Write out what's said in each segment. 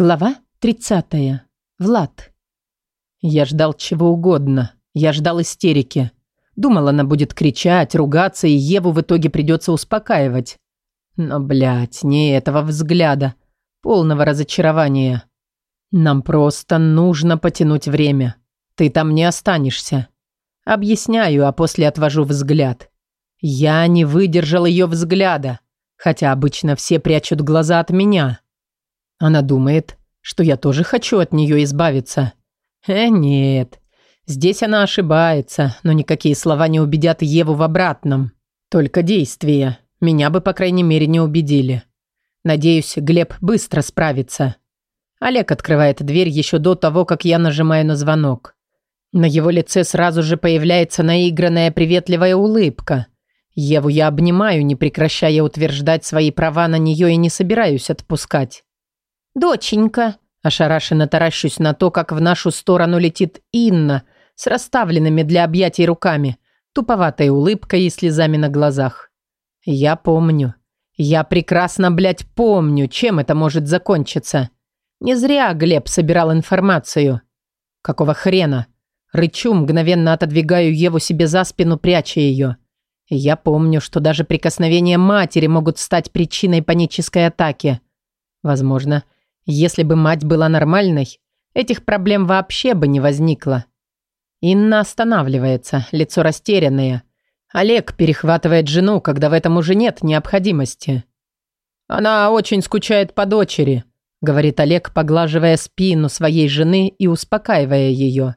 Глава 30. Влад. Я ждал чего угодно. Я ждал истерики. Думал, она будет кричать, ругаться, и Еву в итоге придется успокаивать. Но, блядь, не этого взгляда. Полного разочарования. Нам просто нужно потянуть время. Ты там не останешься. Объясняю, а после отвожу взгляд. Я не выдержал ее взгляда. Хотя обычно все прячут глаза от меня. Она думает, что я тоже хочу от нее избавиться. Э, нет. Здесь она ошибается, но никакие слова не убедят Еву в обратном. Только действия. Меня бы, по крайней мере, не убедили. Надеюсь, Глеб быстро справится. Олег открывает дверь еще до того, как я нажимаю на звонок. На его лице сразу же появляется наигранная приветливая улыбка. Еву я обнимаю, не прекращая утверждать свои права на нее и не собираюсь отпускать. «Доченька!» Ошарашенно таращусь на то, как в нашу сторону летит Инна с расставленными для объятий руками, туповатой улыбкой и слезами на глазах. «Я помню. Я прекрасно, блядь, помню, чем это может закончиться. Не зря Глеб собирал информацию. Какого хрена?» Рычу, мгновенно отодвигаю Еву себе за спину, пряча ее. Я помню, что даже прикосновения матери могут стать причиной панической атаки. Возможно, я если бы мать была нормальной, этих проблем вообще бы не возникло. Инна останавливается, лицо растерянное. Олег перехватывает жену, когда в этом уже нет необходимости. «Она очень скучает по дочери», — говорит Олег, поглаживая спину своей жены и успокаивая ее.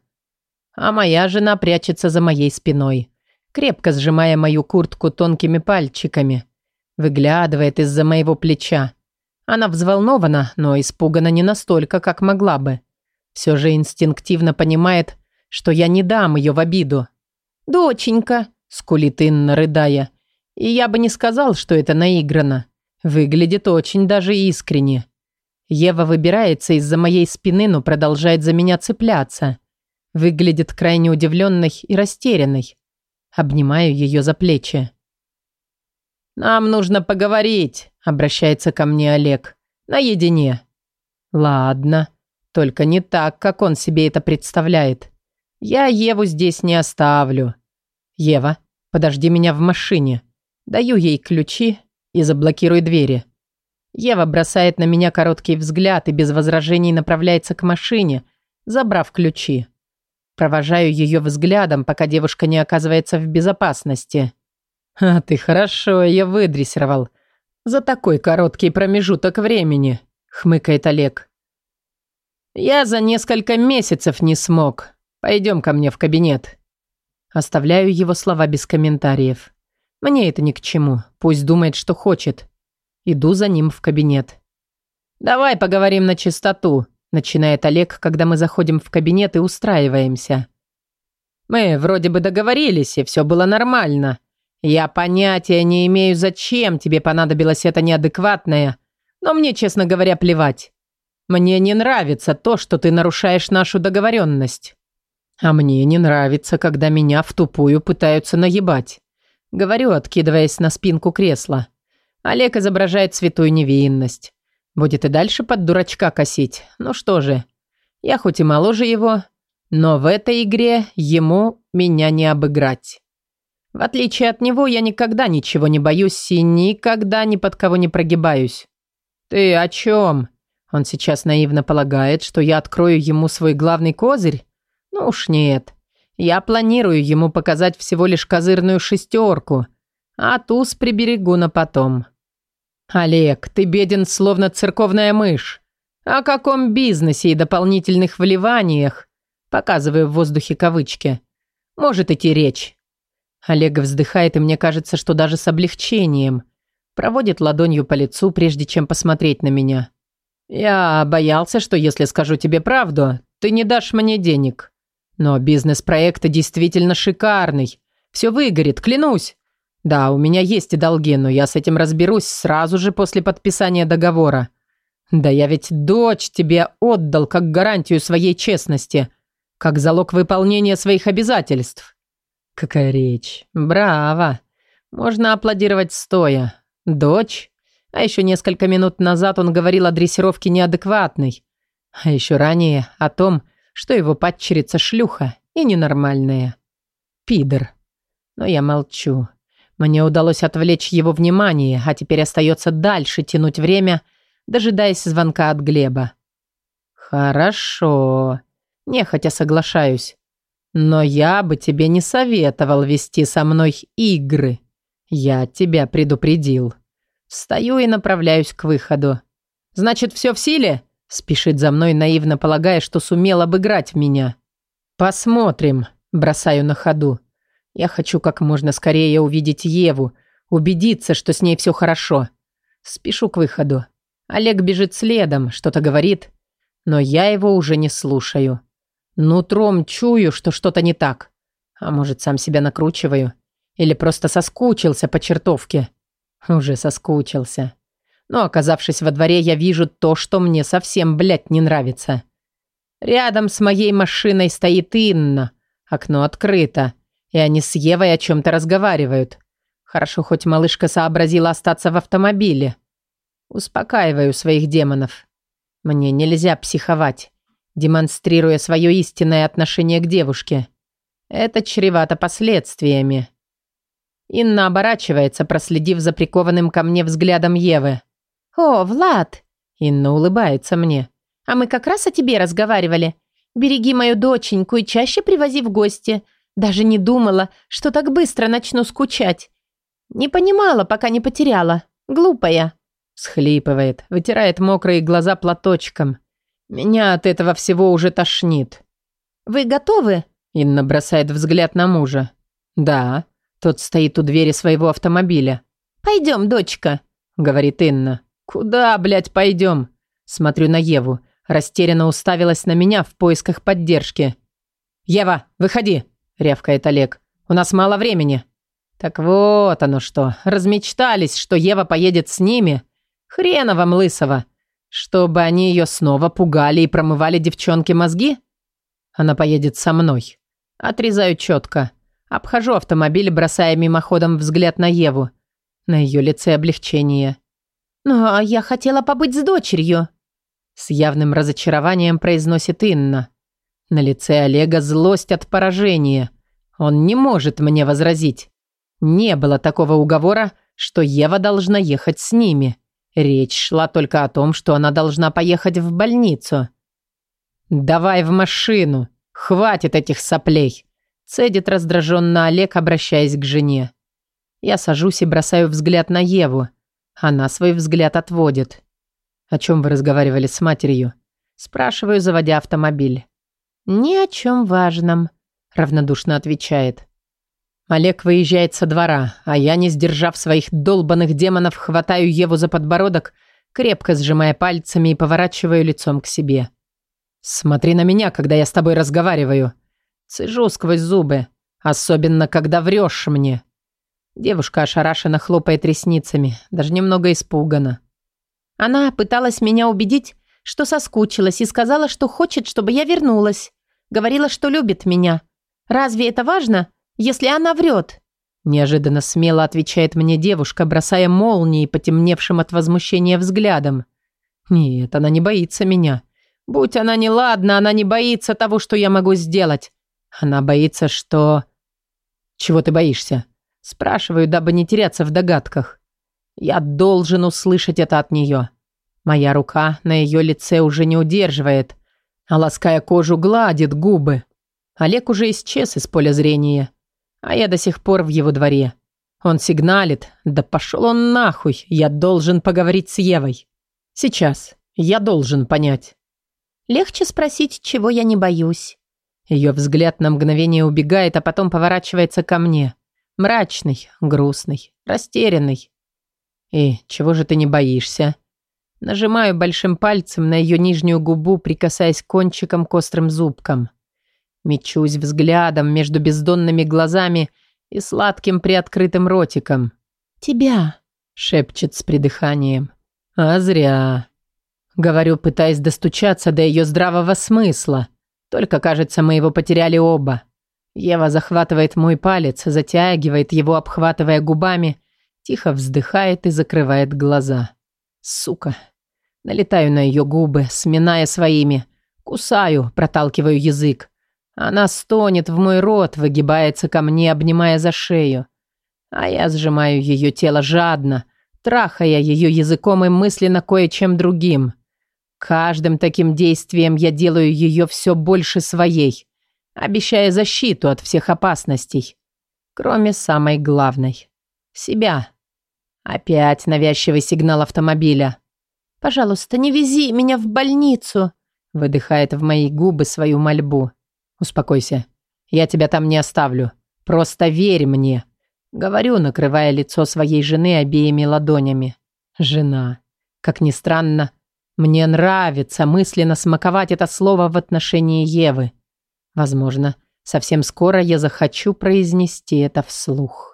А моя жена прячется за моей спиной, крепко сжимая мою куртку тонкими пальчиками. Выглядывает из-за моего плеча. Она взволнована, но испугана не настолько, как могла бы. Все же инстинктивно понимает, что я не дам ее в обиду. «Доченька», – скулит Инна, рыдая. «И я бы не сказал, что это наиграно. Выглядит очень даже искренне». Ева выбирается из-за моей спины, но продолжает за меня цепляться. Выглядит крайне удивленной и растерянной. Обнимаю ее за плечи. «Нам нужно поговорить», обращается ко мне Олег. Наедине. Ладно. Только не так, как он себе это представляет. Я Еву здесь не оставлю. Ева, подожди меня в машине. Даю ей ключи и заблокирую двери. Ева бросает на меня короткий взгляд и без возражений направляется к машине, забрав ключи. Провожаю ее взглядом, пока девушка не оказывается в безопасности. «А ты хорошо ее выдрессировал», за такой короткий промежуток времени», — хмыкает Олег. «Я за несколько месяцев не смог. Пойдем ко мне в кабинет». Оставляю его слова без комментариев. Мне это ни к чему. Пусть думает, что хочет. Иду за ним в кабинет. «Давай поговорим на чистоту», – начинает Олег, когда мы заходим в кабинет и устраиваемся. «Мы вроде бы договорились, и все было нормально. Я понятия не имею, зачем тебе понадобилось это неадекватное, но мне, честно говоря, плевать. Мне не нравится то, что ты нарушаешь нашу договоренность. А мне не нравится, когда меня в тупую пытаются наебать. Говорю, откидываясь на спинку кресла. Олег изображает святую невинность. Будет и дальше под дурачка косить. Ну что же, я хоть и моложе его, но в этой игре ему меня не обыграть. В отличие от него, я никогда ничего не боюсь и никогда ни под кого не прогибаюсь. «Ты о чем?» Он сейчас наивно полагает, что я открою ему свой главный козырь? Ну уж нет. Я планирую ему показать всего лишь козырную шестерку, а туз приберегу на потом. «Олег, ты беден, словно церковная мышь. О каком бизнесе и дополнительных вливаниях?» Показываю в воздухе кавычки. «Может идти речь». Олег вздыхает, и мне кажется, что даже с облегчением. Проводит ладонью по лицу, прежде чем посмотреть на меня. «Я боялся, что если скажу тебе правду, ты не дашь мне денег. Но бизнес-проект действительно шикарный. Все выгорит, клянусь. Да, у меня есть и долги, но я с этим разберусь сразу же после подписания договора. Да я ведь дочь тебе отдал как гарантию своей честности, как залог выполнения своих обязательств. Какая речь. Браво. Можно аплодировать стоя. Дочь. А еще несколько минут назад он говорил о дрессировке неадекватной. А еще ранее о том, что его падчерица шлюха и ненормальная. Пидор. Но я молчу. Мне удалось отвлечь его внимание, а теперь остается дальше тянуть время, дожидаясь звонка от Глеба. «Хорошо. Нехотя соглашаюсь. Но я бы тебе не советовал вести со мной игры. Я тебя предупредил. Встаю и направляюсь к выходу. Значит, все в силе? Спешит за мной, наивно полагая, что сумел обыграть меня. Посмотрим. Бросаю на ходу. Я хочу как можно скорее увидеть Еву, убедиться, что с ней все хорошо. Спешу к выходу. Олег бежит следом, что-то говорит, но я его уже не слушаю. Нутром чую, что что-то не так. А может, сам себя накручиваю? Или просто соскучился по чертовке? Уже соскучился. Но, оказавшись во дворе, я вижу то, что мне совсем, блядь, не нравится. Рядом с моей машиной стоит Инна. Окно открыто. И они с Евой о чем-то разговаривают. Хорошо, хоть малышка сообразила остаться в автомобиле. Успокаиваю своих демонов. Мне нельзя психовать демонстрируя свое истинное отношение к девушке. Это чревато последствиями. Инна оборачивается, проследив за прикованным ко мне взглядом Евы. «О, Влад!» Инна улыбается мне. «А мы как раз о тебе разговаривали. Береги мою доченьку и чаще привози в гости. Даже не думала, что так быстро начну скучать. Не понимала, пока не потеряла. Глупая». Схлипывает, вытирает мокрые глаза платочком. Меня от этого всего уже тошнит. Вы готовы? Инна бросает взгляд на мужа. Да, тот стоит у двери своего автомобиля. Пойдем, дочка, говорит Инна. Куда, блядь, пойдем? Смотрю на Еву. Растерянно уставилась на меня в поисках поддержки. «Ева, выходи!» – рявкает Олег. «У нас мало времени». Так вот оно что. Размечтались, что Ева поедет с ними. Хрена вам лысого. Чтобы они ее снова пугали и промывали девчонке мозги? Она поедет со мной. Отрезаю четко. Обхожу автомобиль, бросая мимоходом взгляд на Еву. На ее лице облегчение. «Но я хотела побыть с дочерью», — с явным разочарованием произносит Инна. На лице Олега злость от поражения. Он не может мне возразить. Не было такого уговора, что Ева должна ехать с ними. Речь шла только о том, что она должна поехать в больницу. «Давай в машину! Хватит этих соплей!» Цедит раздраженно Олег, обращаясь к жене. Я сажусь и бросаю взгляд на Еву. Она свой взгляд отводит. «О чем вы разговаривали с матерью?» Спрашиваю, заводя автомобиль. «Ни о чем важном», — равнодушно отвечает. Олег выезжает со двора, а я, не сдержав своих долбанных демонов, хватаю его за подбородок, крепко сжимая пальцами и поворачиваю лицом к себе. «Смотри на меня, когда я с тобой разговариваю. Цежу сквозь зубы, особенно когда врешь мне». Девушка ошарашенно хлопает ресницами, даже немного испугана. Она пыталась меня убедить, что соскучилась и сказала, что хочет, чтобы я вернулась. Говорила, что любит меня. Разве это важно?» если она врет?» Неожиданно смело отвечает мне девушка, бросая молнии, потемневшим от возмущения взглядом. «Нет, она не боится меня. Будь она неладна, она не боится того, что я могу сделать. Она боится, что...» «Чего ты боишься?» Спрашиваю, дабы не теряться в догадках. «Я должен услышать это от нее». Моя рука на ее лице уже не удерживает, а лаская кожу гладит губы. Олег уже исчез из поля зрения а я до сих пор в его дворе. Он сигналит. Да пошел он нахуй. Я должен поговорить с Евой. Сейчас. Я должен понять. Легче спросить, чего я не боюсь. Ее взгляд на мгновение убегает, а потом поворачивается ко мне. Мрачный, грустный, растерянный. И чего же ты не боишься? Нажимаю большим пальцем на ее нижнюю губу, прикасаясь кончиком к острым зубкам. Мечусь взглядом между бездонными глазами и сладким приоткрытым ротиком. «Тебя!» — шепчет с придыханием. «А зря!» Говорю, пытаясь достучаться до ее здравого смысла. Только, кажется, мы его потеряли оба. Ева захватывает мой палец, затягивает его, обхватывая губами, тихо вздыхает и закрывает глаза. «Сука!» Налетаю на ее губы, сминая своими. Кусаю, проталкиваю язык. Она стонет в мой рот, выгибается ко мне, обнимая за шею. А я сжимаю ее тело жадно, трахая ее языком и мысленно кое-чем другим. Каждым таким действием я делаю ее все больше своей, обещая защиту от всех опасностей, кроме самой главной — себя. Опять навязчивый сигнал автомобиля. «Пожалуйста, не вези меня в больницу», — выдыхает в мои губы свою мольбу. «Успокойся. Я тебя там не оставлю. Просто верь мне!» Говорю, накрывая лицо своей жены обеими ладонями. «Жена». Как ни странно, мне нравится мысленно смаковать это слово в отношении Евы. Возможно, совсем скоро я захочу произнести это вслух.